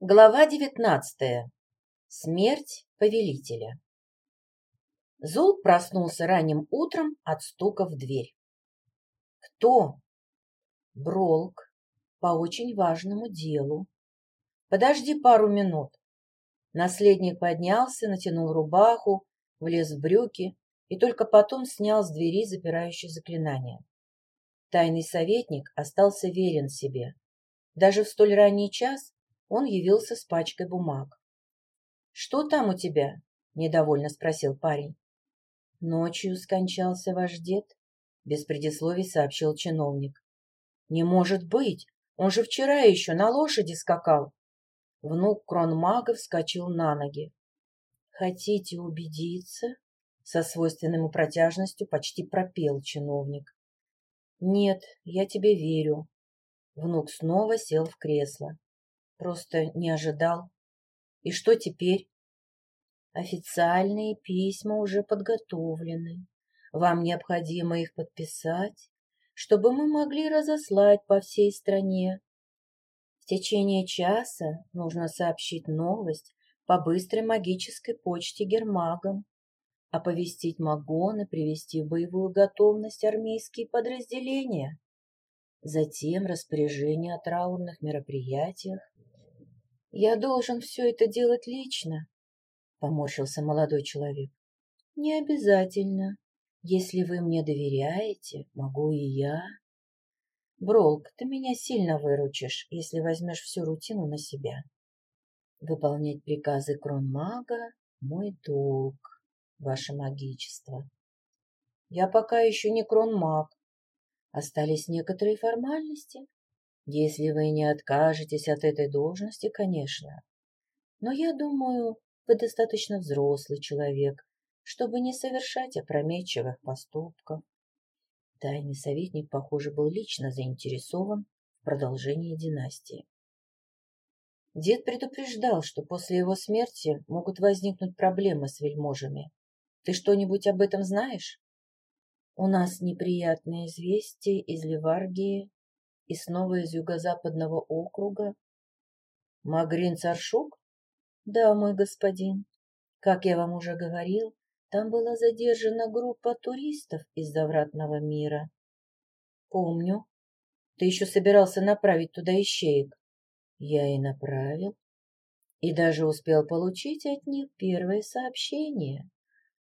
Глава девятнадцатая. Смерть повелителя. Зул проснулся ранним утром от стука в дверь. Кто? Бролк. По очень важному делу. Подожди пару минут. Наследник поднялся, натянул рубаху, влез в брюки и только потом снял с двери запирающее заклинание. Тайный советник остался верен себе. Даже в столь ранний час он явился с пачкой бумаг. «Что там у тебя?» — недовольно спросил парень. «Ночью скончался ваш дед», — без предисловий сообщил чиновник. «Не может быть! Он же вчера еще на лошади скакал!» Внук кронмага вскочил на ноги. «Хотите убедиться?» — со свойственной ему протяжностью почти пропел чиновник. «Нет, я тебе верю». Внук снова сел в кресло. Просто не ожидал. И что теперь? Официальные письма уже подготовлены. Вам необходимо их подписать, чтобы мы могли разослать по всей стране. В течение часа нужно сообщить новость по быстрой магической почте гермагам, оповестить магоны, привести в боевую готовность армейские подразделения. Затем распоряжение о траурных мероприятиях я должен все это делать лично, поморщился молодой человек. Не обязательно. Если вы мне доверяете, могу и я. Бролк, ты меня сильно выручишь, если возьмешь всю рутину на себя. Выполнять приказы кронмага — мой долг, ваше магичество. Я пока еще не кронмаг. Остались некоторые формальности, если вы не откажетесь от этой должности, конечно. Но я думаю, вы достаточно взрослый человек, чтобы не совершать опрометчивых поступков. Тайный советник, похоже, был лично заинтересован в продолжении династии. Дед предупреждал, что после его смерти могут возникнуть проблемы с вельможами. Ты что-нибудь об этом знаешь? У нас неприятные известия из Ливаргии и снова из юго-западного округа. Магрин Царшук? Да, мой господин. Как я вам уже говорил, там была задержана группа туристов из завратного мира. Помню. Ты еще собирался направить туда ищеек. Я и направил. И даже успел получить от них первое сообщение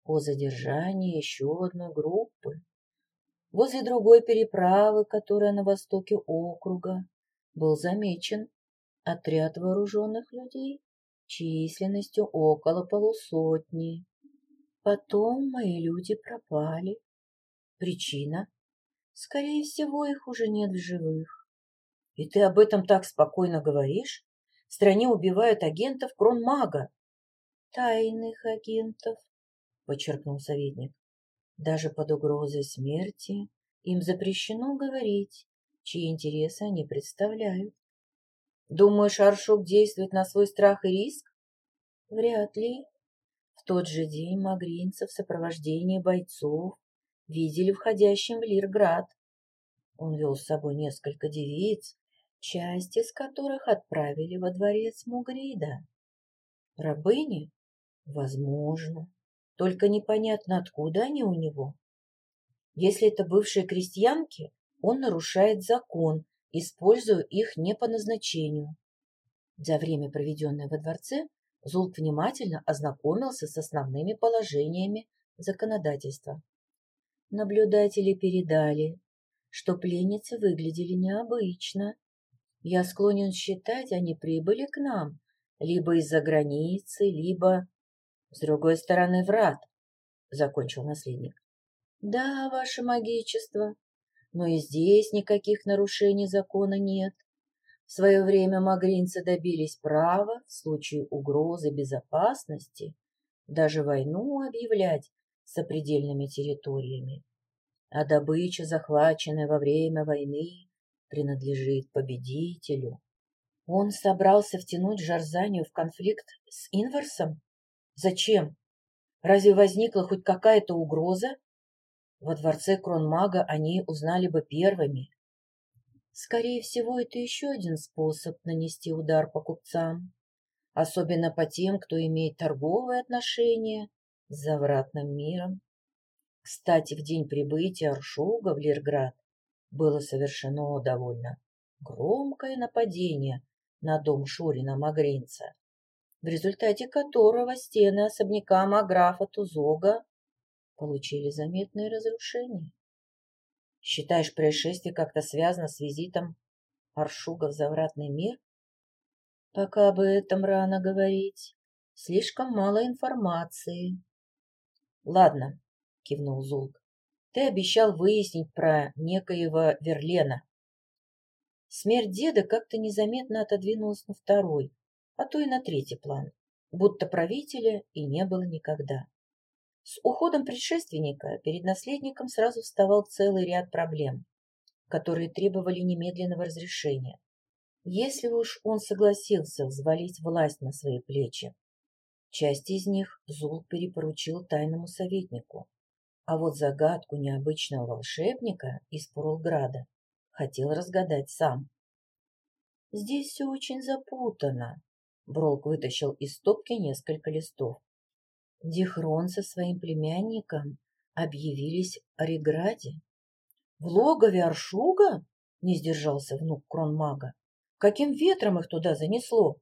о задержании еще одной группы. Возле другой переправы, которая на востоке округа, был замечен отряд вооруженных людей численностью около полусотни. Потом мои люди пропали. Причина? Скорее всего, их уже нет в живых. И ты об этом так спокойно говоришь? В стране убивают агентов кронмага. Тайных агентов, подчеркнул советник. Даже под угрозой смерти им запрещено говорить, чьи интересы они представляют. Думаешь, Аршук действует на свой страх и риск? Вряд ли. В тот же день магринцев в сопровождении бойцов видели входящим в Лирград. Он вел с собой несколько девиц, часть из которых отправили во дворец Мугрида. Рабыни? Возможно. Только непонятно, откуда они у него. Если это бывшие крестьянки, он нарушает закон, используя их не по назначению. За время, проведенное во дворце, Зулк внимательно ознакомился с основными положениями законодательства. Наблюдатели передали, что пленницы выглядели необычно. Я склонен считать, они прибыли к нам либо из-за границы, либо с другой стороны врат, — закончил наследник. — Да, ваше магичество, но и здесь никаких нарушений закона нет. В свое время магринцы добились права в случае угрозы безопасности даже войну объявлять сопредельными территориями. А добыча, захваченная во время войны, принадлежит победителю. Он собрался втянуть Жарзанию в конфликт с Инварсом? Зачем? Разве возникла хоть какая-то угроза? Во дворце Кронмага они узнали бы первыми. Скорее всего, это еще один способ нанести удар по купцам. особенно по тем, кто имеет торговые отношения с завратным миром. Кстати, в день прибытия Аршуга в Лирград было совершено довольно громкое нападение на дом Шурина Магринца, в результате которого стены особняка Маграфа Тузога получили заметные разрушения. Считаешь, происшествие как-то связано с визитом Аршуга в завратный мир? Пока об этом рано говорить. Слишком мало информации. Ладно, кивнул Зулк. Ты обещал выяснить про некоего Верлена. Смерть деда как-то незаметно отодвинулась на второй, а то и на третий план, будто правителя и не было никогда. С уходом предшественника перед наследником сразу вставал целый ряд проблем, которые требовали немедленного разрешения. Если уж он согласился взвалить власть на свои плечи, часть из них Зул перепоручил тайному советнику, а вот загадку необычного волшебника из Пурлграда хотел разгадать сам. «Здесь все очень запутано», — Бролк вытащил из стопки несколько листов. Дихрон со своим племянником объявились о Реграде. «В логове Аршуга?» — не сдержался внук кронмага. Каким ветром их туда занесло?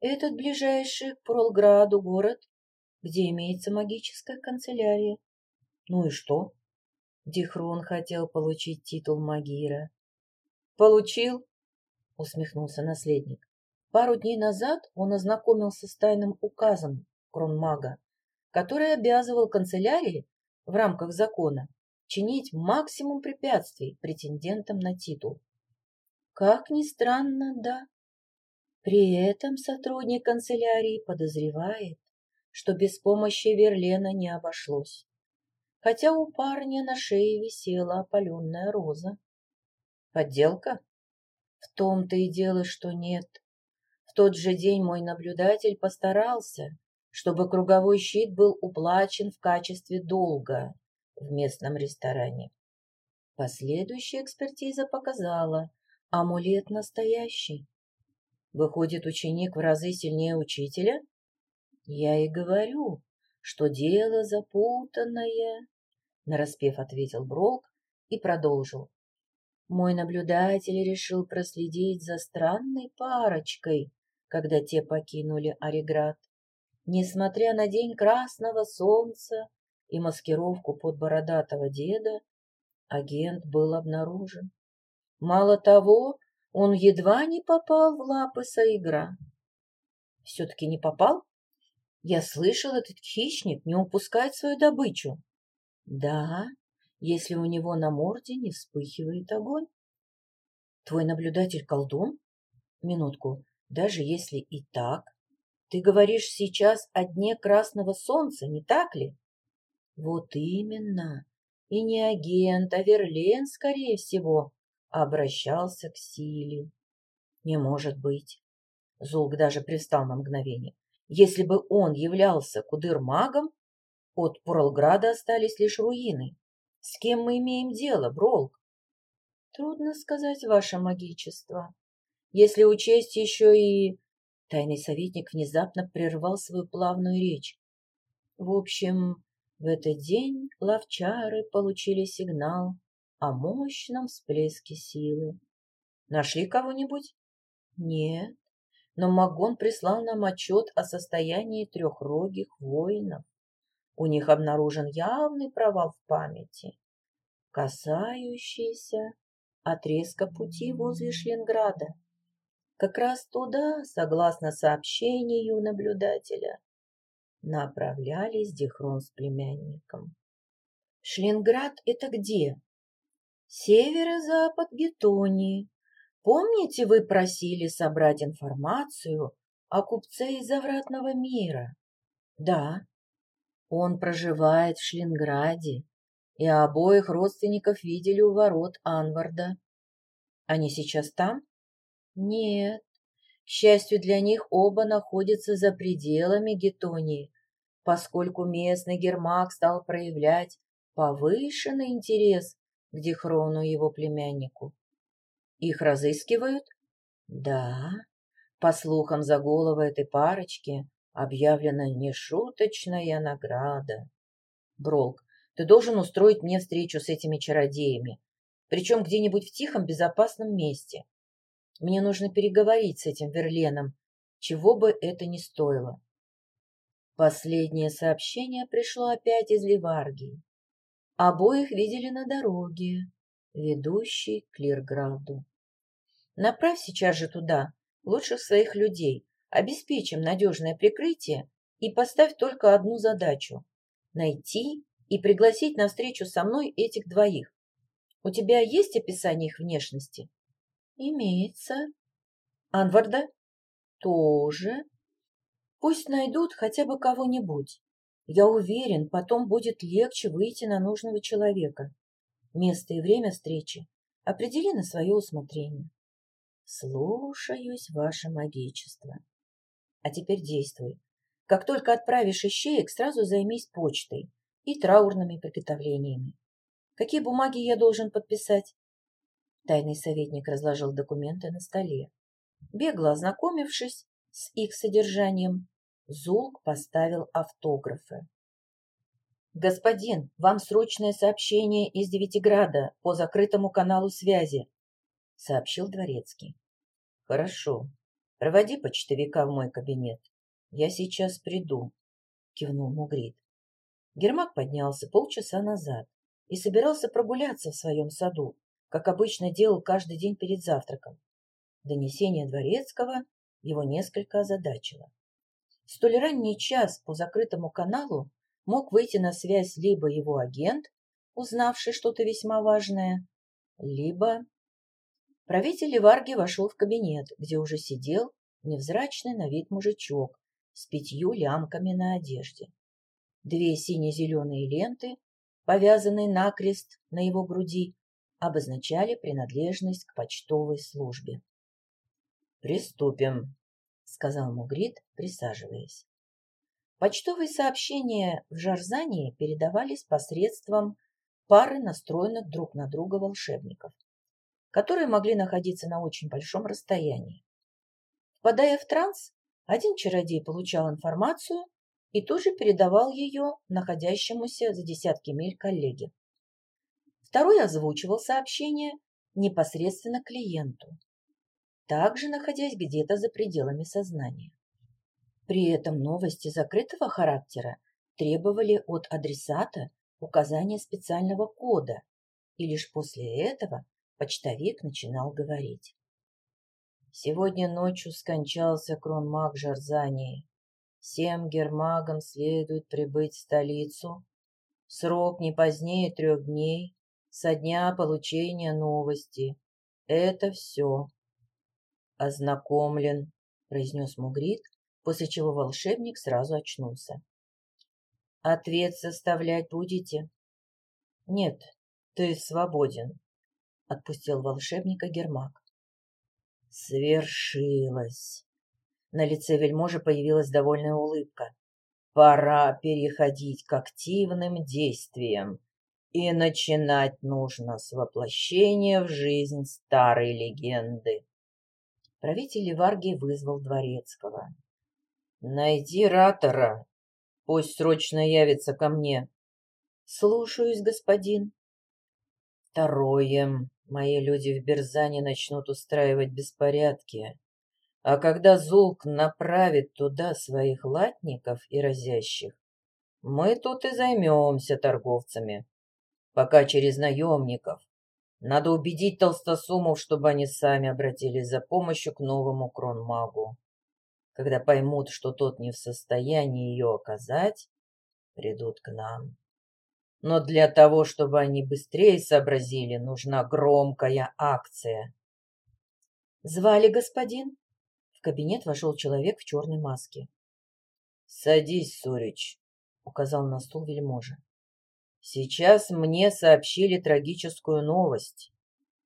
Этот ближайший к Пролграду город, где имеется магическая канцелярия. Ну и что? Дихрон хотел получить титул магира. Получил, усмехнулся наследник. Пару дней назад он ознакомился с тайным указом кронмага, который обязывал канцелярии в рамках закона чинить максимум препятствий претендентам на титул. Как ни странно, да. При этом сотрудник канцелярии подозревает, что без помощи Верлена не обошлось, хотя у парня на шее висела опаленная роза. Подделка? В том-то и дело, что нет. Тот же день мой наблюдатель постарался, чтобы круговой щит был уплачен в качестве долга в местном ресторане. Последующая экспертиза показала, Амулет настоящий. Выходит, ученик в разы сильнее учителя? Я и говорю, что дело запутанное, нараспев ответил Брок и продолжил. Мой наблюдатель решил проследить за странной парочкой, когда те покинули Ореград. Несмотря на день красного солнца и маскировку под бородатого деда, агент был обнаружен. Мало того, он едва не попал в лапы Саигра. Все-таки не попал? Я слышал, этот хищник не упускает свою добычу. Да, если у него на морде не вспыхивает огонь. Твой наблюдатель колдун? Минутку, даже если и так. Ты говоришь сейчас о дне красного солнца, не так ли? Вот именно. И не агент, а Верлен, скорее всего, обращался к силе. Не может быть. Зулк даже пристал на мгновение. Если бы он являлся кудыр-магом, от Пурлграда остались лишь руины. С кем мы имеем дело, Бролк? Трудно сказать, ваше магичество. Если учесть еще и... Тайный советник внезапно прервал свою плавную речь. В общем, в этот день ловчары получили сигнал о мощном всплеске силы. Нашли кого-нибудь? Нет, но Магон прислал нам отчет о состоянии трехрогих воинов. У них обнаружен явный провал в памяти, касающийся отрезка пути возле Шленграда. Как раз туда, согласно сообщению наблюдателя, направлялись Дихрон с племянником. Шленград — это где? Северо-запад Гетонии. Помните, вы просили собрать информацию о купце из Завратного мира? Да. Он проживает в Шлинграде, и обоих родственников видели у ворот Анварда. Они сейчас там? Нет. К счастью для них, оба находятся за пределами Гетонии, поскольку местный гермак стал проявлять повышенный интерес к Дихрону и его племяннику. Их разыскивают? Да. По слухам, за голову этой парочки объявлена нешуточная награда. Бролк, ты должен устроить мне встречу с этими чародеями, причем где-нибудь в тихом, безопасном месте. Мне нужно переговорить с этим Верленом, чего бы это ни стоило. Последнее сообщение пришло опять из Ливаргии. Обоих видели на дороге, ведущей к Лирграду. Направь сейчас же туда лучших своих людей, обеспечим надежное прикрытие и поставь только одну задачу – найти и пригласить на встречу со мной этих двоих. У тебя есть описание их внешности? Имеется. Анварда? Тоже. Пусть найдут хотя бы кого-нибудь. Я уверен, потом будет легче выйти на нужного человека. Место и время встречи определи на свое усмотрение. Слушаюсь, ваше магичество. А теперь действуй. Как только отправишь ищеек, сразу займись почтой и траурными приготовлениями. Какие бумаги я должен подписать? Тайный советник разложил документы на столе. Бегло ознакомившись с их содержанием, Зулк поставил автографы. «Господин, вам срочное сообщение из Девятиграда по закрытому каналу связи», — сообщил Дворецкий. «Хорошо. Проводи почтовика в мой кабинет. Я сейчас приду», — кивнул Мугрид. Гермак поднялся полчаса назад и собирался прогуляться в своем саду, как обычно делал каждый день перед завтраком. Донесение Дворецкого его несколько озадачило. Столь ранний час по закрытому каналу мог выйти на связь либо его агент, узнавший что-то весьма важное, либо... Правитель Варги вошел в кабинет, где уже сидел невзрачный на вид мужичок с пятью лямками на одежде. Две сине-зеленые ленты, повязанные накрест на его груди, обозначали принадлежность к почтовой службе. «Приступим», — сказал Мугрид, присаживаясь. Почтовые сообщения в Жарзании передавались посредством пары настроенных друг на друга волшебников, которые могли находиться на очень большом расстоянии. Впадая в транс, один чародей получал информацию и тут же передавал ее находящемуся за десятки миль коллеге. Второй озвучивал сообщение непосредственно клиенту, также находясь где-то за пределами сознания. При этом новости закрытого характера требовали от адресата указания специального кода, и лишь после этого почтовик начинал говорить. Сегодня ночью скончался кронмаг Жарзании. Всем гермагам следует прибыть в столицу. Срок не позднее трех дней со дня получения новости. Это все. Ознакомлен, произнес Мугрид, после чего волшебник сразу очнулся. «Ответ составлять будете?» «Нет, ты свободен», — отпустил волшебника Гермак. «Свершилось!» На лице вельможи появилась довольная улыбка. «Пора переходить к активным действиям, и начинать нужно с воплощения в жизнь старой легенды». Правитель Варги вызвал Дворецкого. Найди ратора. Пусть срочно явится ко мне. Слушаюсь, господин. Второе. Мои люди в Берзане начнут устраивать беспорядки. А когда Зулк направит туда своих латников и разящих, мы тут и займемся торговцами. Пока через наемников. Надо убедить толстосумов, чтобы они сами обратились за помощью к новому кронмагу. Когда поймут, что тот не в состоянии ее оказать, придут к нам. Но для того, чтобы они быстрее сообразили, нужна громкая акция. «Звали господин?» В кабинет вошел человек в черной маске. «Садись, Сурич», — указал на стул вельможа. «Сейчас мне сообщили трагическую новость.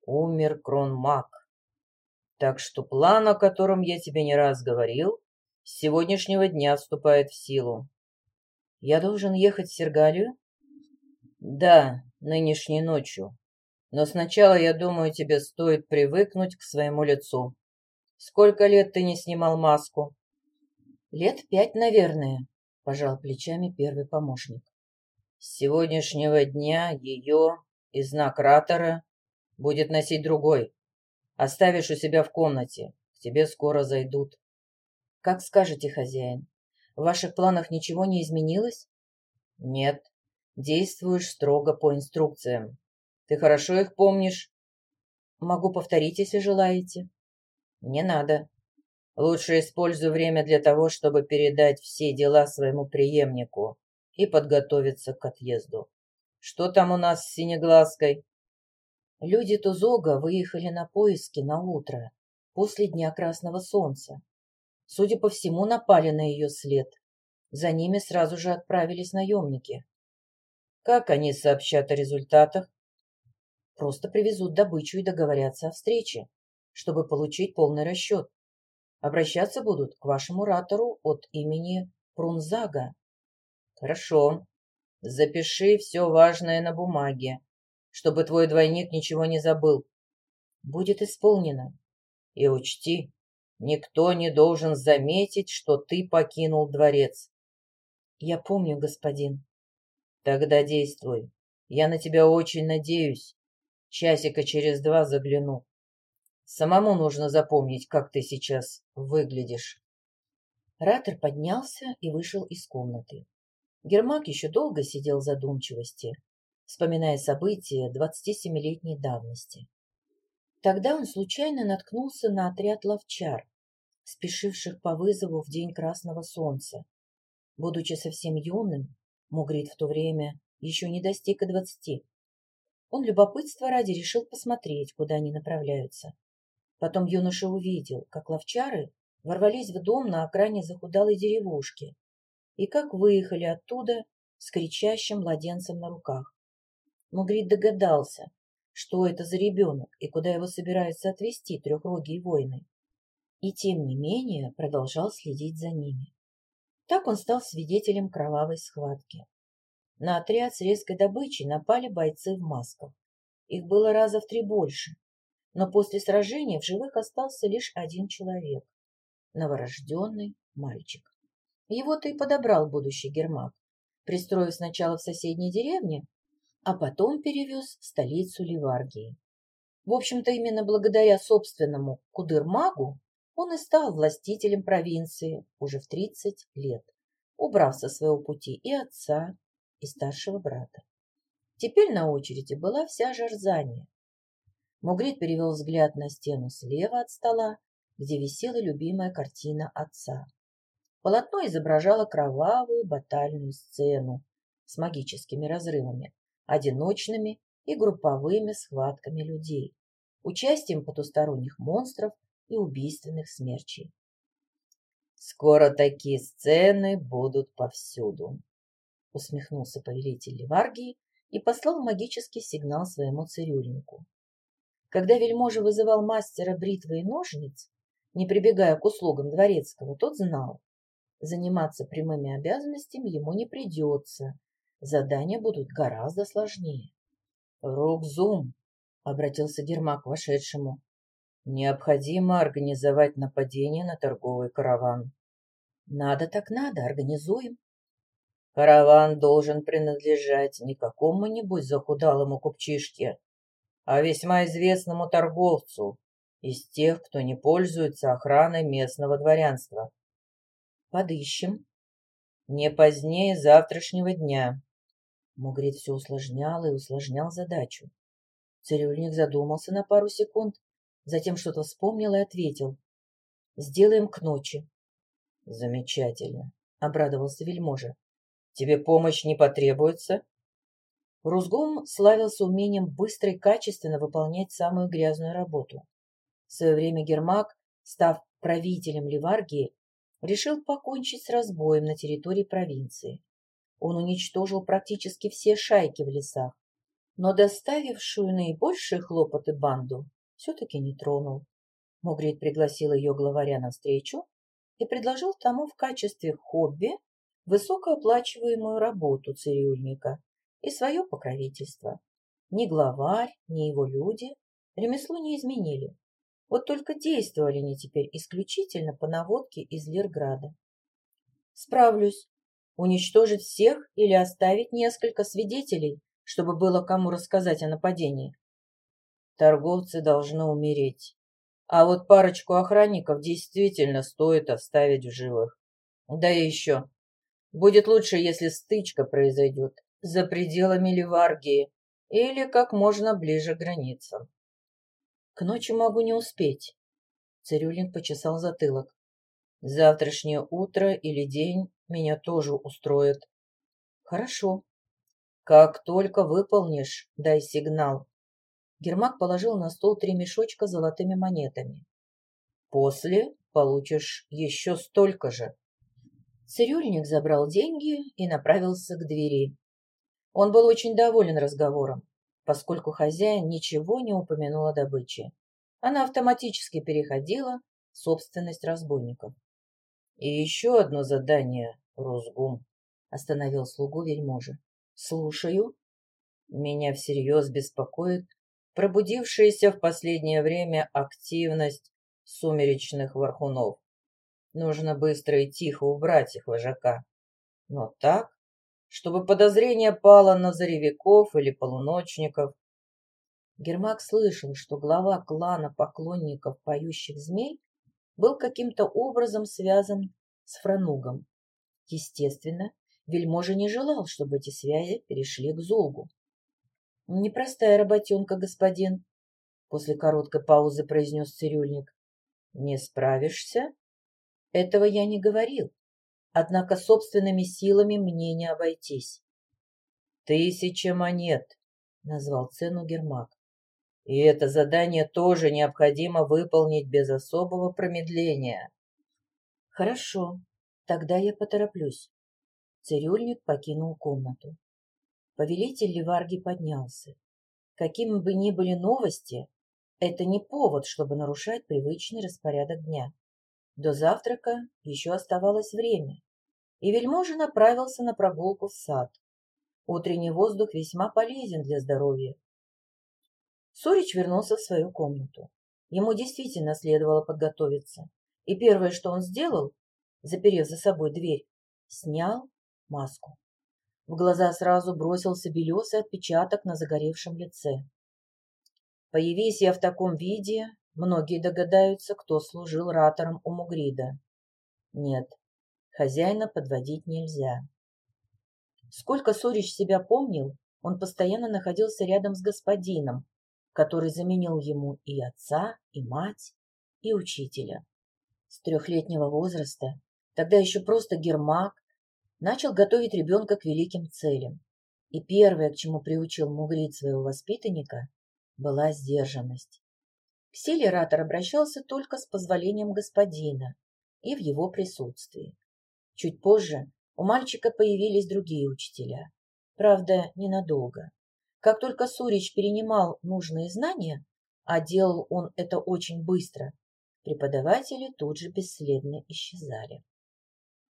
Умер кронмаг. Так что план, о котором я тебе не раз говорил, с сегодняшнего дня вступает в силу. Я должен ехать в Сергалию? Да, нынешней ночью. Но сначала, я думаю, тебе стоит привыкнуть к своему лицу. Сколько лет ты не снимал маску? Лет пять, наверное, пожал плечами первый помощник. С сегодняшнего дня ее и знак ратора будет носить другой. Оставишь у себя в комнате. К тебе скоро зайдут. Как скажете, хозяин. В ваших планах ничего не изменилось? Нет. Действуешь строго по инструкциям. Ты хорошо их помнишь? Могу повторить, если желаете. Не надо. Лучше используй время для того, чтобы передать все дела своему преемнику и подготовиться к отъезду. Что там у нас с Синеглазкой? Люди Тузога выехали на поиски на утро, после Дня Красного Солнца. Судя по всему, напали на ее след. За ними сразу же отправились наемники. Как они сообщат о результатах? Просто привезут добычу и договорятся о встрече, чтобы получить полный расчет. Обращаться будут к вашему ратору от имени Прунзага. Хорошо. Запиши все важное на бумаге, чтобы твой двойник ничего не забыл. Будет исполнено. И учти, никто не должен заметить, что ты покинул дворец. Я помню, господин. Тогда действуй. Я на тебя очень надеюсь. Часика через два загляну. Самому нужно запомнить, как ты сейчас выглядишь. Ратор поднялся и вышел из комнаты. Гермак еще долго сидел в задумчивости, вспоминая события 27-летней давности. Тогда он случайно наткнулся на отряд ловчар, спешивших по вызову в день Красного Солнца. Будучи совсем юным, Мугрид в то время еще не достиг и двадцати. Он любопытство ради решил посмотреть, куда они направляются. Потом юноша увидел, как ловчары ворвались в дом на окраине захудалой деревушки, и как выехали оттуда с кричащим младенцем на руках. Мугрид догадался, что это за ребенок и куда его собираются отвезти трехрогие воины. И тем не менее продолжал следить за ними. Так он стал свидетелем кровавой схватки. На отряд с резкой добычей напали бойцы в масках. Их было раза в три больше. Но после сражения в живых остался лишь один человек — новорожденный мальчик. Его-то и подобрал будущий Гермак, пристроив сначала в соседней деревне, а потом перевез в столицу Ливаргии. В общем-то, именно благодаря собственному Кудырмагу он и стал властителем провинции уже в 30 лет, убрав со своего пути и отца, и старшего брата. Теперь на очереди была вся Жарзания. Мугрид перевел взгляд на стену слева от стола, где висела любимая картина отца. Полотно изображало кровавую батальную сцену с магическими разрывами, одиночными и групповыми схватками людей, участием потусторонних монстров и убийственных смерчей. «Скоро такие сцены будут повсюду», — усмехнулся повелитель Ливаргии и послал магический сигнал своему цирюльнику. Когда вельможа вызывал мастера бритвы и ножниц, не прибегая к услугам дворецкого, тот знал, Заниматься прямыми обязанностями ему не придется. Задания будут гораздо сложнее. «Рукзум», — обратился Гермак к вошедшему, — «необходимо организовать нападение на торговый караван». «Надо так надо, организуем». «Караван должен принадлежать не какому-нибудь захудалому купчишке, а весьма известному торговцу из тех, кто не пользуется охраной местного дворянства. Подыщем. Не позднее завтрашнего дня. Мугрид все усложнял и усложнял задачу. Цирюльник задумался на пару секунд, затем что-то вспомнил и ответил. Сделаем к ночи. Замечательно, обрадовался вельможа. Тебе помощь не потребуется? Рузгум славился умением быстро и качественно выполнять самую грязную работу. В свое время Гермак, став правителем Ливаргии, решил покончить с разбоем на территории провинции. Он уничтожил практически все шайки в лесах, но доставившую наибольшие хлопоты банду все-таки не тронул. Мугрид пригласил ее главаря на встречу и предложил тому в качестве хобби высокооплачиваемую работу цирюльника и свое покровительство. Ни главарь, ни его люди ремесло не изменили. Вот только действовали они теперь исключительно по наводке из Лирграда. Справлюсь. Уничтожить всех или оставить несколько свидетелей, чтобы было кому рассказать о нападении. Торговцы должны умереть. А вот парочку охранников действительно стоит оставить в живых. Да и еще. Будет лучше, если стычка произойдет за пределами Ливаргии или как можно ближе к границам. К ночи могу не успеть. Цирюлин почесал затылок. Завтрашнее утро или день меня тоже устроит. Хорошо. Как только выполнишь, дай сигнал. Гермак положил на стол три мешочка с золотыми монетами. После получишь еще столько же. Цирюльник забрал деньги и направился к двери. Он был очень доволен разговором, поскольку хозяин ничего не упомянул о добыче. Она автоматически переходила в собственность разбойников. И еще одно задание, Рузгум, остановил слугу вельможи. Слушаю. Меня всерьез беспокоит пробудившаяся в последнее время активность сумеречных вархунов. Нужно быстро и тихо убрать их вожака. Но так, чтобы подозрение пало на заревиков или полуночников. Гермак слышал, что глава клана поклонников поющих змей был каким-то образом связан с Франугом. Естественно, вельможа не желал, чтобы эти связи перешли к Золгу. «Непростая работенка, господин», — после короткой паузы произнес цирюльник. «Не справишься?» «Этого я не говорил. Однако собственными силами мне не обойтись». «Тысяча монет», — назвал цену Гермак. И это задание тоже необходимо выполнить без особого промедления. Хорошо, тогда я потороплюсь. Цирюльник покинул комнату. Повелитель Ливарги поднялся. Какими бы ни были новости, это не повод, чтобы нарушать привычный распорядок дня. До завтрака еще оставалось время, и вельможа направился на прогулку в сад. Утренний воздух весьма полезен для здоровья, Сурич вернулся в свою комнату. Ему действительно следовало подготовиться. И первое, что он сделал, заперев за собой дверь, снял маску. В глаза сразу бросился белесый отпечаток на загоревшем лице. Появись я в таком виде, многие догадаются, кто служил ратором у Мугрида. Нет, хозяина подводить нельзя. Сколько Сурич себя помнил, он постоянно находился рядом с господином, который заменил ему и отца, и мать, и учителя. С трехлетнего возраста, тогда еще просто гермак, начал готовить ребенка к великим целям. И первое, к чему приучил Мугрид своего воспитанника, была сдержанность. К силе ратор обращался только с позволением господина и в его присутствии. Чуть позже у мальчика появились другие учителя. Правда, ненадолго. Как только Сурич перенимал нужные знания, а делал он это очень быстро, преподаватели тут же бесследно исчезали.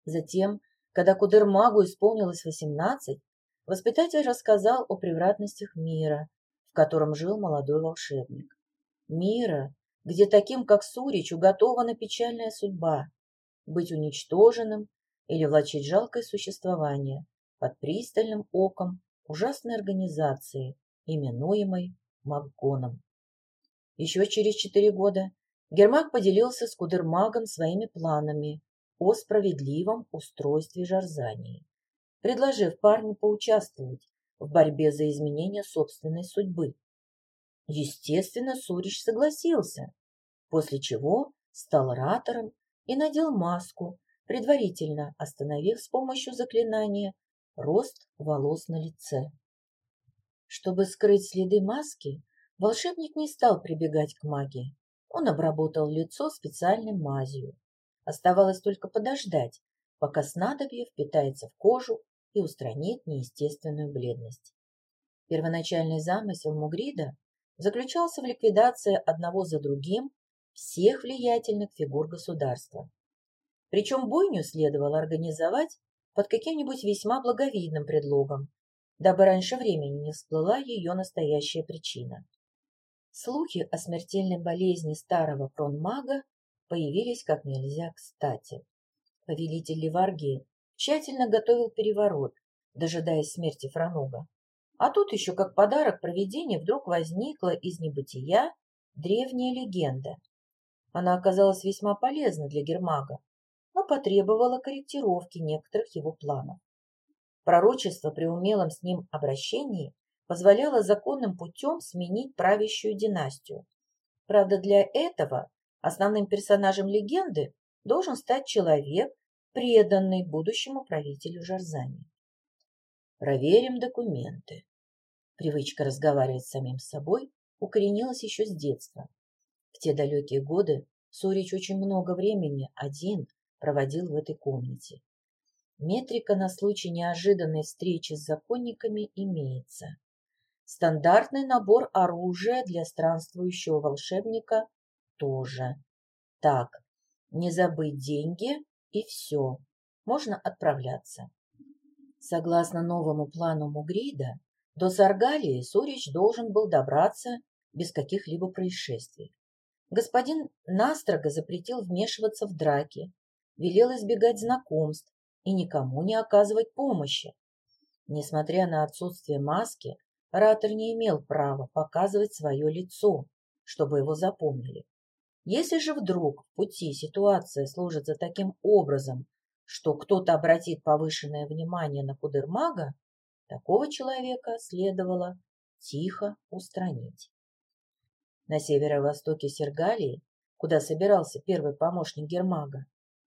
Затем, когда Кудермагу исполнилось восемнадцать, воспитатель рассказал о превратностях мира, в котором жил молодой волшебник. Мира, где таким, как Сурич, уготована печальная судьба – быть уничтоженным или влачить жалкое существование под пристальным оком ужасной организации, именуемой Макгоном. Еще через четыре года Гермак поделился с Кудермагом своими планами о справедливом устройстве Жарзании, предложив парню поучаствовать в борьбе за изменение собственной судьбы. Естественно, Сурич согласился, после чего стал ратором и надел маску, предварительно остановив с помощью заклинания рост волос на лице. Чтобы скрыть следы маски, волшебник не стал прибегать к магии. Он обработал лицо специальной мазью. Оставалось только подождать, пока снадобье впитается в кожу и устранит неестественную бледность. Первоначальный замысел Мугрида заключался в ликвидации одного за другим всех влиятельных фигур государства. Причем бойню следовало организовать под каким-нибудь весьма благовидным предлогом, дабы раньше времени не всплыла ее настоящая причина. Слухи о смертельной болезни старого кронмага появились как нельзя кстати. Повелитель Ливаргии тщательно готовил переворот, дожидаясь смерти Франуга. А тут еще как подарок проведения вдруг возникла из небытия древняя легенда. Она оказалась весьма полезна для Гермага, но потребовала корректировки некоторых его планов. Пророчество при умелом с ним обращении позволяло законным путем сменить правящую династию. Правда, для этого основным персонажем легенды должен стать человек, преданный будущему правителю Жарзани. Проверим документы. Привычка разговаривать с самим собой укоренилась еще с детства. В те далекие годы Сурич очень много времени один проводил в этой комнате. Метрика на случай неожиданной встречи с законниками имеется. Стандартный набор оружия для странствующего волшебника тоже. Так, не забыть деньги и все. Можно отправляться. Согласно новому плану Мугрида, до Саргалии Сурич должен был добраться без каких-либо происшествий. Господин настрого запретил вмешиваться в драки, велел избегать знакомств и никому не оказывать помощи. Несмотря на отсутствие маски, оратор не имел права показывать свое лицо, чтобы его запомнили. Если же вдруг в пути ситуация сложится таким образом, что кто-то обратит повышенное внимание на кудермага, Такого человека следовало тихо устранить. На северо-востоке Сергалии, куда собирался первый помощник Гермага,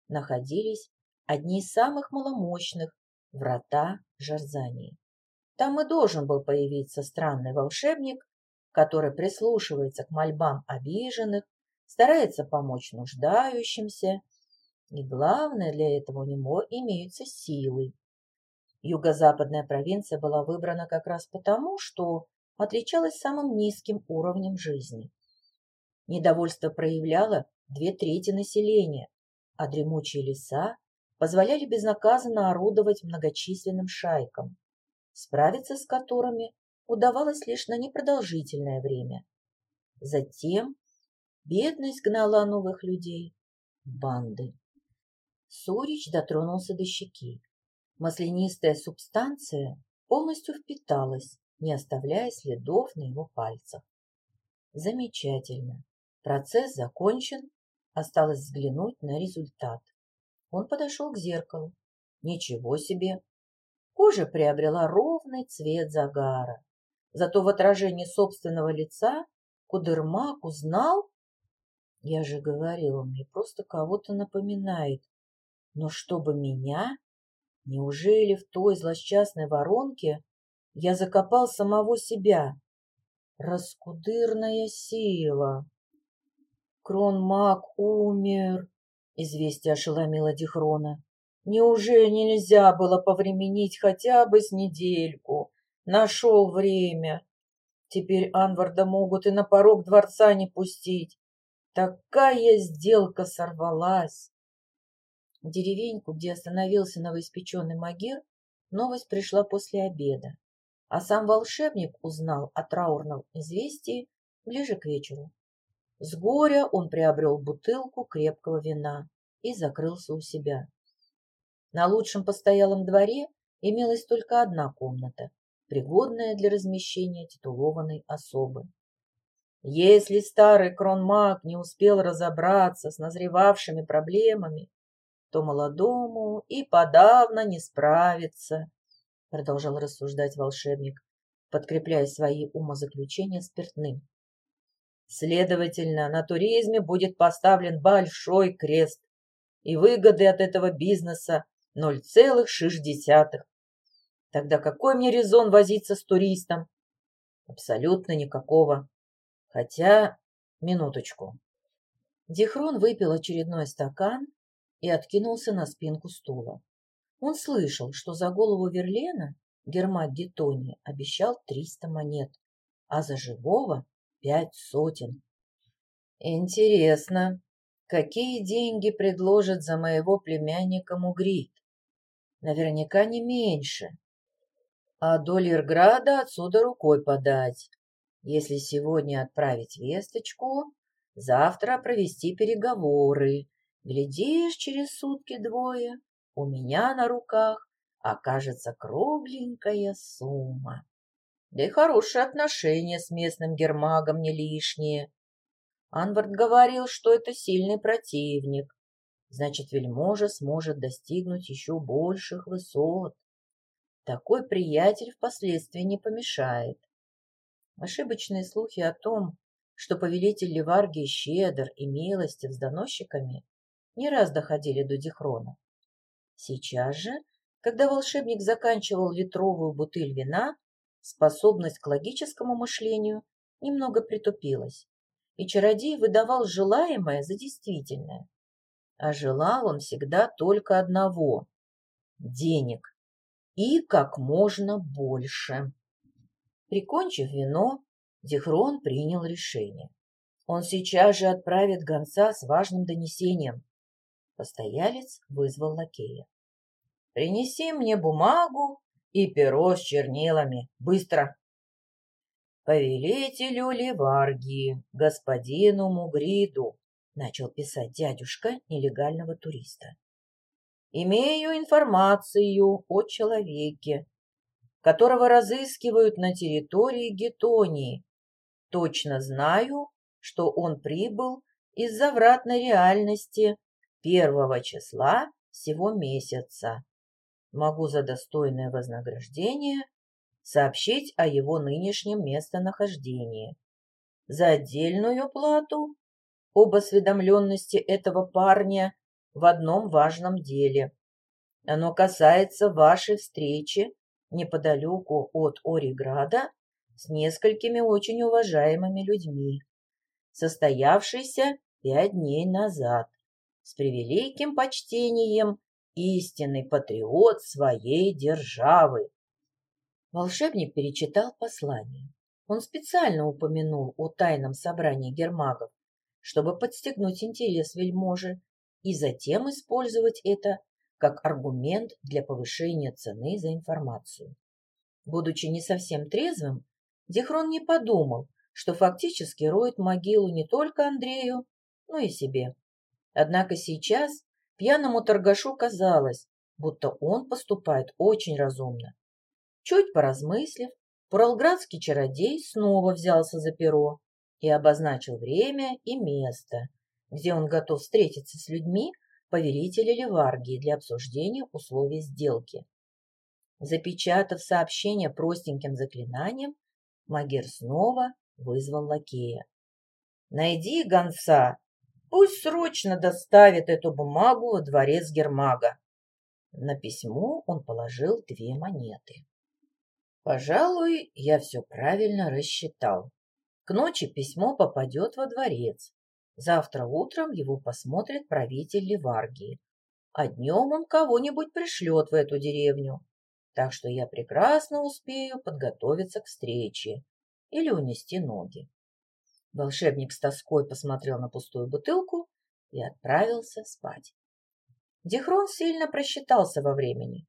находились одни из самых маломощных врата Жарзании. Там и должен был появиться странный волшебник, который прислушивается к мольбам обиженных, старается помочь нуждающимся, и главное для этого у него имеются силы, Юго-западная провинция была выбрана как раз потому, что отличалась самым низким уровнем жизни. Недовольство проявляло две трети населения, а дремучие леса позволяли безнаказанно орудовать многочисленным шайкам, справиться с которыми удавалось лишь на непродолжительное время. Затем бедность гнала новых людей банды. Сурич дотронулся до щеки. Маслянистая субстанция полностью впиталась, не оставляя следов на его пальцах. Замечательно. Процесс закончен. Осталось взглянуть на результат. Он подошел к зеркалу. Ничего себе! Кожа приобрела ровный цвет загара. Зато в отражении собственного лица Кудермак узнал... Я же говорил, он мне просто кого-то напоминает. Но чтобы меня Неужели в той злосчастной воронке я закопал самого себя? Раскудырная сила. Кронмаг умер. Известие ошеломило Дихрона. Неужели нельзя было повременить хотя бы с недельку? Нашел время. Теперь Анварда могут и на порог дворца не пустить. Такая сделка сорвалась. В деревеньку, где остановился новоиспеченный Магир, новость пришла после обеда, а сам волшебник узнал о траурном известии ближе к вечеру. С горя он приобрел бутылку крепкого вина и закрылся у себя. На лучшем постоялом дворе имелась только одна комната, пригодная для размещения титулованной особы. Если старый кронмаг не успел разобраться с назревавшими проблемами, то молодому и подавно не справится, продолжал рассуждать волшебник, подкрепляя свои умозаключения спиртным. Следовательно, на туризме будет поставлен большой крест, и выгоды от этого бизнеса 0,6. Тогда какой мне резон возиться с туристом? Абсолютно никакого. Хотя, минуточку. Дихрон выпил очередной стакан и откинулся на спинку стула. Он слышал, что за голову Верлена Гермат Гетони обещал триста монет, а за живого пять сотен. Интересно, какие деньги предложат за моего племянника Мугрид? Наверняка не меньше. А до Лирграда отсюда рукой подать. Если сегодня отправить весточку, завтра провести переговоры. Глядишь, через сутки-двое у меня на руках окажется кругленькая сумма. Да и хорошие отношения с местным гермагом не лишние. Анвард говорил, что это сильный противник. Значит, вельможа сможет достигнуть еще больших высот. Такой приятель впоследствии не помешает. Ошибочные слухи о том, что повелитель Ливаргии щедр и милостив с доносчиками, не раз доходили до Дихрона. Сейчас же, когда волшебник заканчивал литровую бутыль вина, способность к логическому мышлению немного притупилась, и чародей выдавал желаемое за действительное. А желал он всегда только одного – денег, и как можно больше. Прикончив вино, Дихрон принял решение. Он сейчас же отправит гонца с важным донесением. Постоялец вызвал лакея. «Принеси мне бумагу и перо с чернилами. Быстро!» «Повелителю Ливарги, господину Мугриду», — начал писать дядюшка нелегального туриста. «Имею информацию о человеке, которого разыскивают на территории Гетонии. Точно знаю, что он прибыл из завратной реальности первого числа всего месяца. Могу за достойное вознаграждение сообщить о его нынешнем местонахождении. За отдельную плату об осведомленности этого парня в одном важном деле. Оно касается вашей встречи неподалеку от Ориграда с несколькими очень уважаемыми людьми, состоявшейся пять дней назад, с превеликим почтением истинный патриот своей державы. Волшебник перечитал послание. Он специально упомянул о тайном собрании гермагов, чтобы подстегнуть интерес вельможи и затем использовать это как аргумент для повышения цены за информацию. Будучи не совсем трезвым, Дихрон не подумал, что фактически роет могилу не только Андрею, но и себе. Однако сейчас пьяному торгашу казалось, будто он поступает очень разумно. Чуть поразмыслив, Пуралградский чародей снова взялся за перо и обозначил время и место, где он готов встретиться с людьми повелителя Леваргии для обсуждения условий сделки. Запечатав сообщение простеньким заклинанием, Магер снова вызвал лакея. «Найди гонца, пусть срочно доставит эту бумагу во дворец Гермага». На письмо он положил две монеты. Пожалуй, я все правильно рассчитал. К ночи письмо попадет во дворец. Завтра утром его посмотрит правитель Ливаргии, а днем он кого-нибудь пришлет в эту деревню. Так что я прекрасно успею подготовиться к встрече или унести ноги. Волшебник с тоской посмотрел на пустую бутылку и отправился спать. Дихрон сильно просчитался во времени.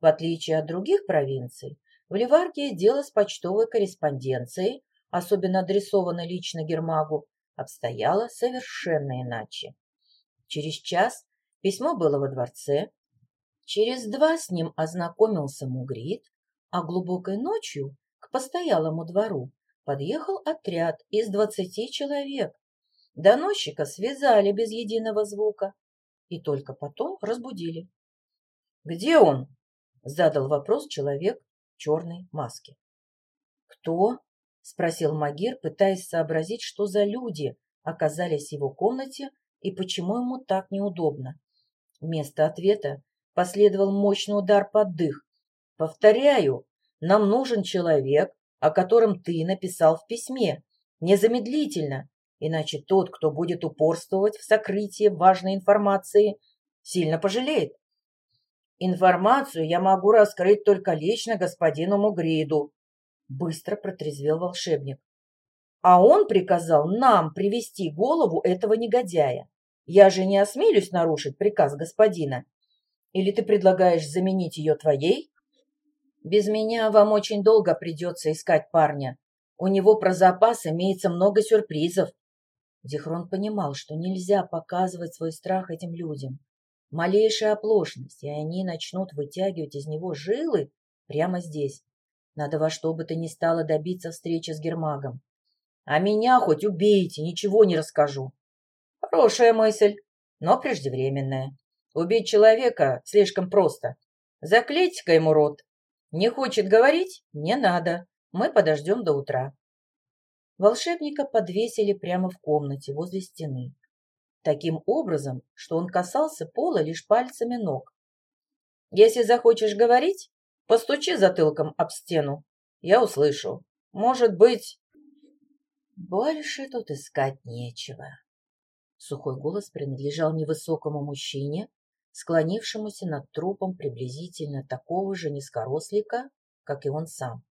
В отличие от других провинций, в Ливаргии дело с почтовой корреспонденцией, особенно адресованной лично Гермагу, обстояло совершенно иначе. Через час письмо было во дворце, через два с ним ознакомился Мугрид, а глубокой ночью к постоялому двору подъехал отряд из двадцати человек. Доносчика связали без единого звука и только потом разбудили. «Где он?» — задал вопрос человек черной маске. «Кто?» — спросил Магир, пытаясь сообразить, что за люди оказались в его комнате и почему ему так неудобно. Вместо ответа последовал мощный удар под дых. «Повторяю, нам нужен человек, о котором ты написал в письме. Незамедлительно, иначе тот, кто будет упорствовать в сокрытии важной информации, сильно пожалеет. Информацию я могу раскрыть только лично господину Мугриду. Быстро протрезвел волшебник. А он приказал нам привести голову этого негодяя. Я же не осмелюсь нарушить приказ господина. Или ты предлагаешь заменить ее твоей? Без меня вам очень долго придется искать парня. У него про запас имеется много сюрпризов. Дихрон понимал, что нельзя показывать свой страх этим людям. Малейшая оплошность, и они начнут вытягивать из него жилы прямо здесь. Надо во что бы то ни стало добиться встречи с Гермагом. А меня хоть убейте, ничего не расскажу. Хорошая мысль, но преждевременная. Убить человека слишком просто. Заклейте-ка ему рот. Не хочет говорить? Не надо. Мы подождем до утра. Волшебника подвесили прямо в комнате возле стены. Таким образом, что он касался пола лишь пальцами ног. Если захочешь говорить, постучи затылком об стену. Я услышу. Может быть... Больше тут искать нечего. Сухой голос принадлежал невысокому мужчине, склонившемуся над трупом приблизительно такого же низкорослика, как и он сам.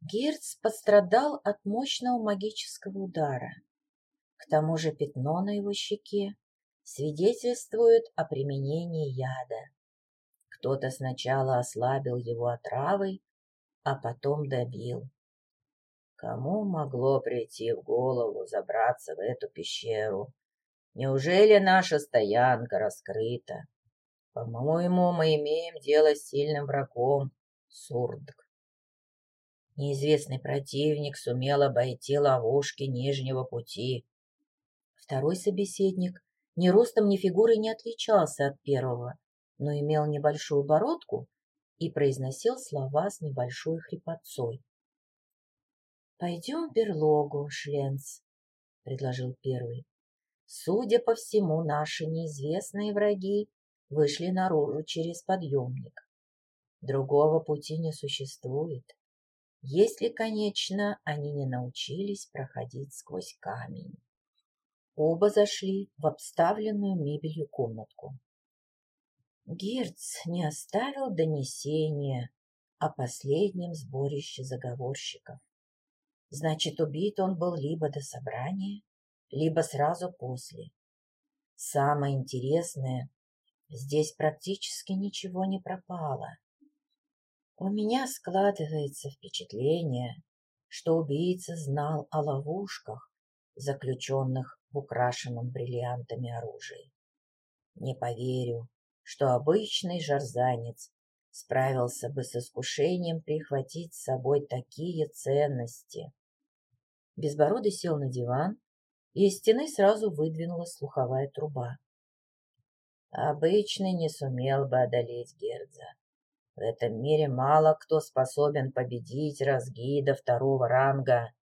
Герц пострадал от мощного магического удара. К тому же пятно на его щеке свидетельствует о применении яда. Кто-то сначала ослабил его отравой, а потом добил. Кому могло прийти в голову забраться в эту пещеру Неужели наша стоянка раскрыта? По-моему, мы имеем дело с сильным врагом, Сурдк. Неизвестный противник сумел обойти ловушки нижнего пути. Второй собеседник ни ростом, ни фигурой не отличался от первого, но имел небольшую бородку и произносил слова с небольшой хрипотцой. «Пойдем в берлогу, Шленц», — предложил первый. Судя по всему, наши неизвестные враги вышли наружу через подъемник. Другого пути не существует, если, конечно, они не научились проходить сквозь камень. Оба зашли в обставленную мебелью комнатку. Герц не оставил донесения о последнем сборище заговорщиков. Значит, убит он был либо до собрания, либо сразу после. Самое интересное, здесь практически ничего не пропало. У меня складывается впечатление, что убийца знал о ловушках, заключенных в украшенном бриллиантами оружии. Не поверю, что обычный жарзанец справился бы с искушением прихватить с собой такие ценности. Безбородый сел на диван и из стены сразу выдвинулась слуховая труба. Обычный не сумел бы одолеть Гердза. В этом мире мало кто способен победить разгида второго ранга.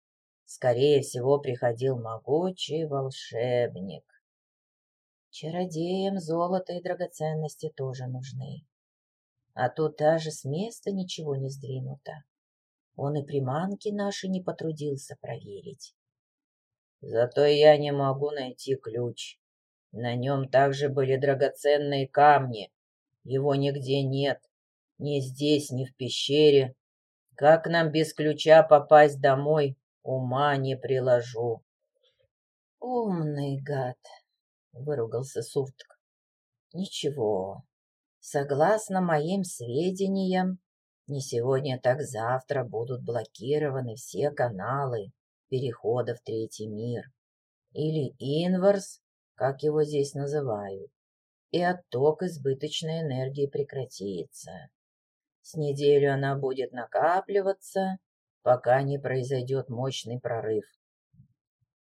Скорее всего, приходил могучий волшебник. Чародеям золото и драгоценности тоже нужны. А тут даже с места ничего не сдвинуто. Он и приманки наши не потрудился проверить. Зато я не могу найти ключ. На нем также были драгоценные камни. Его нигде нет. Ни здесь, ни в пещере. Как нам без ключа попасть домой, ума не приложу. Умный гад, выругался Суртк. Ничего. Согласно моим сведениям, не сегодня, так завтра будут блокированы все каналы перехода в третий мир, или инварс, как его здесь называют, и отток избыточной энергии прекратится. С неделю она будет накапливаться, пока не произойдет мощный прорыв.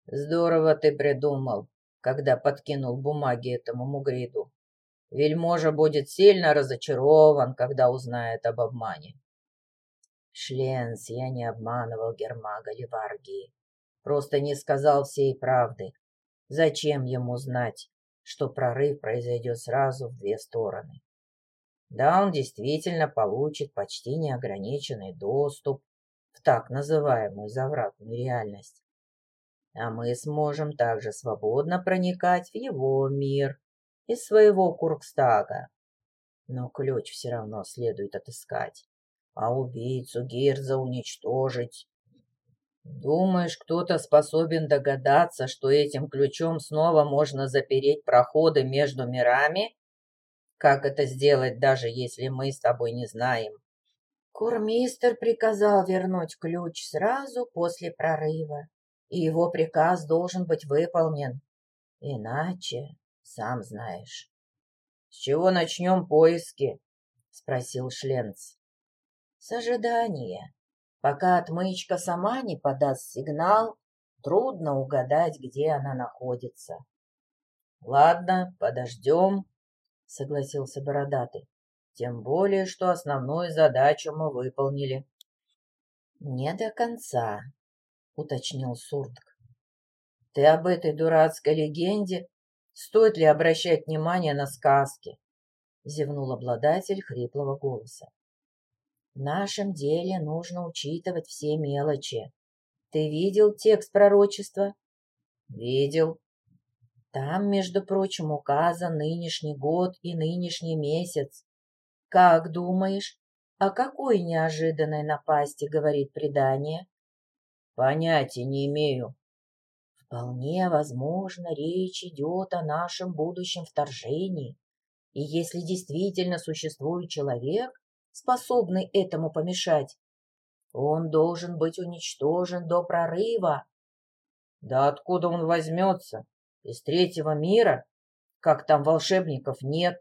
Здорово ты придумал, когда подкинул бумаги этому мугриду. Вельможа будет сильно разочарован, когда узнает об обмане. Шленс, я не обманывал Гермага Ливаргии. Просто не сказал всей правды. Зачем ему знать, что прорыв произойдет сразу в две стороны? Да, он действительно получит почти неограниченный доступ в так называемую завратную реальность. А мы сможем также свободно проникать в его мир из своего Куркстага. Но ключ все равно следует отыскать а убийцу Гирза уничтожить. Думаешь, кто-то способен догадаться, что этим ключом снова можно запереть проходы между мирами? Как это сделать, даже если мы с тобой не знаем? Курмистер приказал вернуть ключ сразу после прорыва, и его приказ должен быть выполнен. Иначе, сам знаешь. — С чего начнем поиски? — спросил Шленц. — С ожидания. Пока отмычка сама не подаст сигнал, трудно угадать, где она находится. — Ладно, подождем, — согласился Бородатый. — Тем более, что основную задачу мы выполнили. — Не до конца, — уточнил Сурдк. — Ты об этой дурацкой легенде? Стоит ли обращать внимание на сказки? — зевнул обладатель хриплого голоса. В нашем деле нужно учитывать все мелочи. Ты видел текст пророчества? Видел. Там, между прочим, указан нынешний год и нынешний месяц. Как думаешь, о какой неожиданной напасти говорит предание? Понятия не имею. Вполне возможно, речь идет о нашем будущем вторжении. И если действительно существует человек, способный этому помешать. Он должен быть уничтожен до прорыва. Да откуда он возьмется? Из третьего мира? Как там волшебников нет?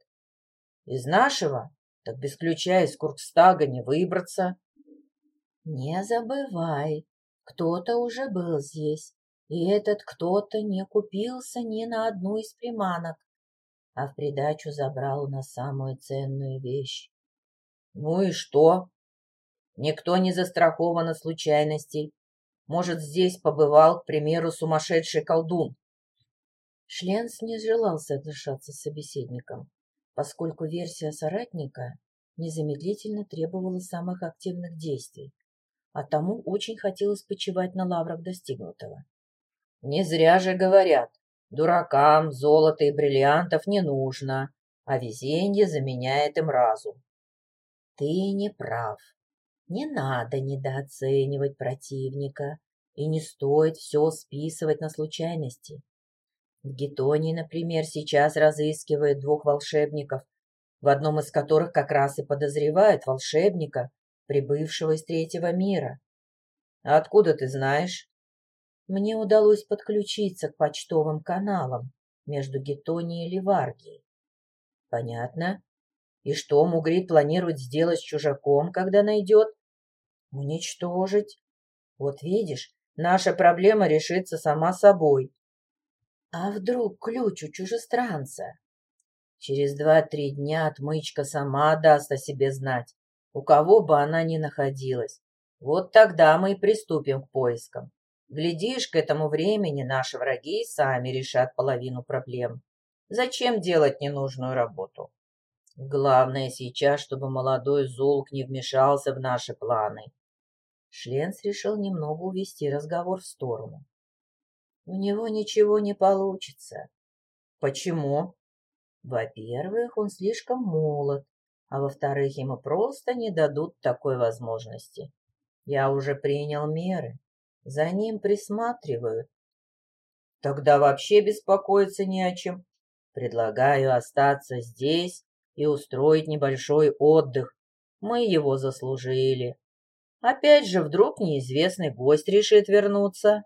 Из нашего? Так без ключа из Куркстага не выбраться. Не забывай, кто-то уже был здесь, и этот кто-то не купился ни на одну из приманок, а в придачу забрал у нас самую ценную вещь. Ну и что? Никто не застрахован от случайностей. Может, здесь побывал, к примеру, сумасшедший колдун. Шленс не желал соглашаться с собеседником, поскольку версия соратника незамедлительно требовала самых активных действий, а тому очень хотелось почивать на лаврах достигнутого. Не зря же говорят, дуракам золота и бриллиантов не нужно, а везение заменяет им разум. Ты не прав. Не надо недооценивать противника и не стоит все списывать на случайности. В Гетонии, например, сейчас разыскивают двух волшебников, в одном из которых как раз и подозревают волшебника, прибывшего из третьего мира. А откуда ты знаешь? Мне удалось подключиться к почтовым каналам между Гетонией и Ливаргией. Понятно. И что Мугрид планирует сделать с чужаком, когда найдет? Уничтожить. Вот видишь, наша проблема решится сама собой. А вдруг ключ у чужестранца? Через два-три дня отмычка сама даст о себе знать, у кого бы она ни находилась. Вот тогда мы и приступим к поискам. Глядишь, к этому времени наши враги сами решат половину проблем. Зачем делать ненужную работу? Главное сейчас, чтобы молодой Зулк не вмешался в наши планы. Шленц решил немного увести разговор в сторону. У него ничего не получится. Почему? Во-первых, он слишком молод, а во-вторых, ему просто не дадут такой возможности. Я уже принял меры. За ним присматривают. Тогда вообще беспокоиться не о чем. Предлагаю остаться здесь и устроить небольшой отдых. Мы его заслужили. Опять же, вдруг неизвестный гость решит вернуться.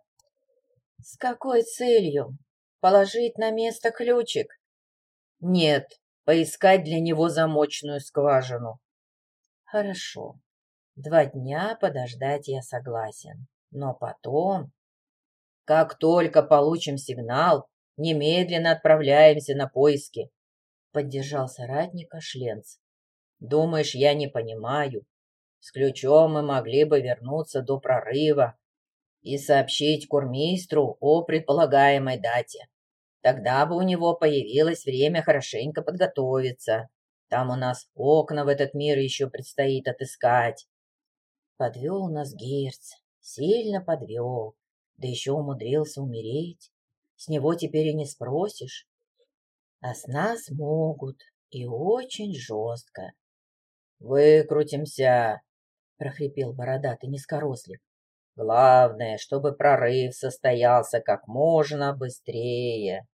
С какой целью? Положить на место ключик? Нет, поискать для него замочную скважину. Хорошо. Два дня подождать я согласен. Но потом... Как только получим сигнал, немедленно отправляемся на поиски. Поддержал соратника Шленц. Думаешь, я не понимаю? С ключом мы могли бы вернуться до прорыва и сообщить курмистру о предполагаемой дате. Тогда бы у него появилось время хорошенько подготовиться. Там у нас окна в этот мир еще предстоит отыскать. Подвел нас Герц, сильно подвел, да еще умудрился умереть. С него теперь и не спросишь. А с нас могут, и очень жестко. «Выкрутимся!» — прохрипел бородатый низкорослик. «Главное, чтобы прорыв состоялся как можно быстрее».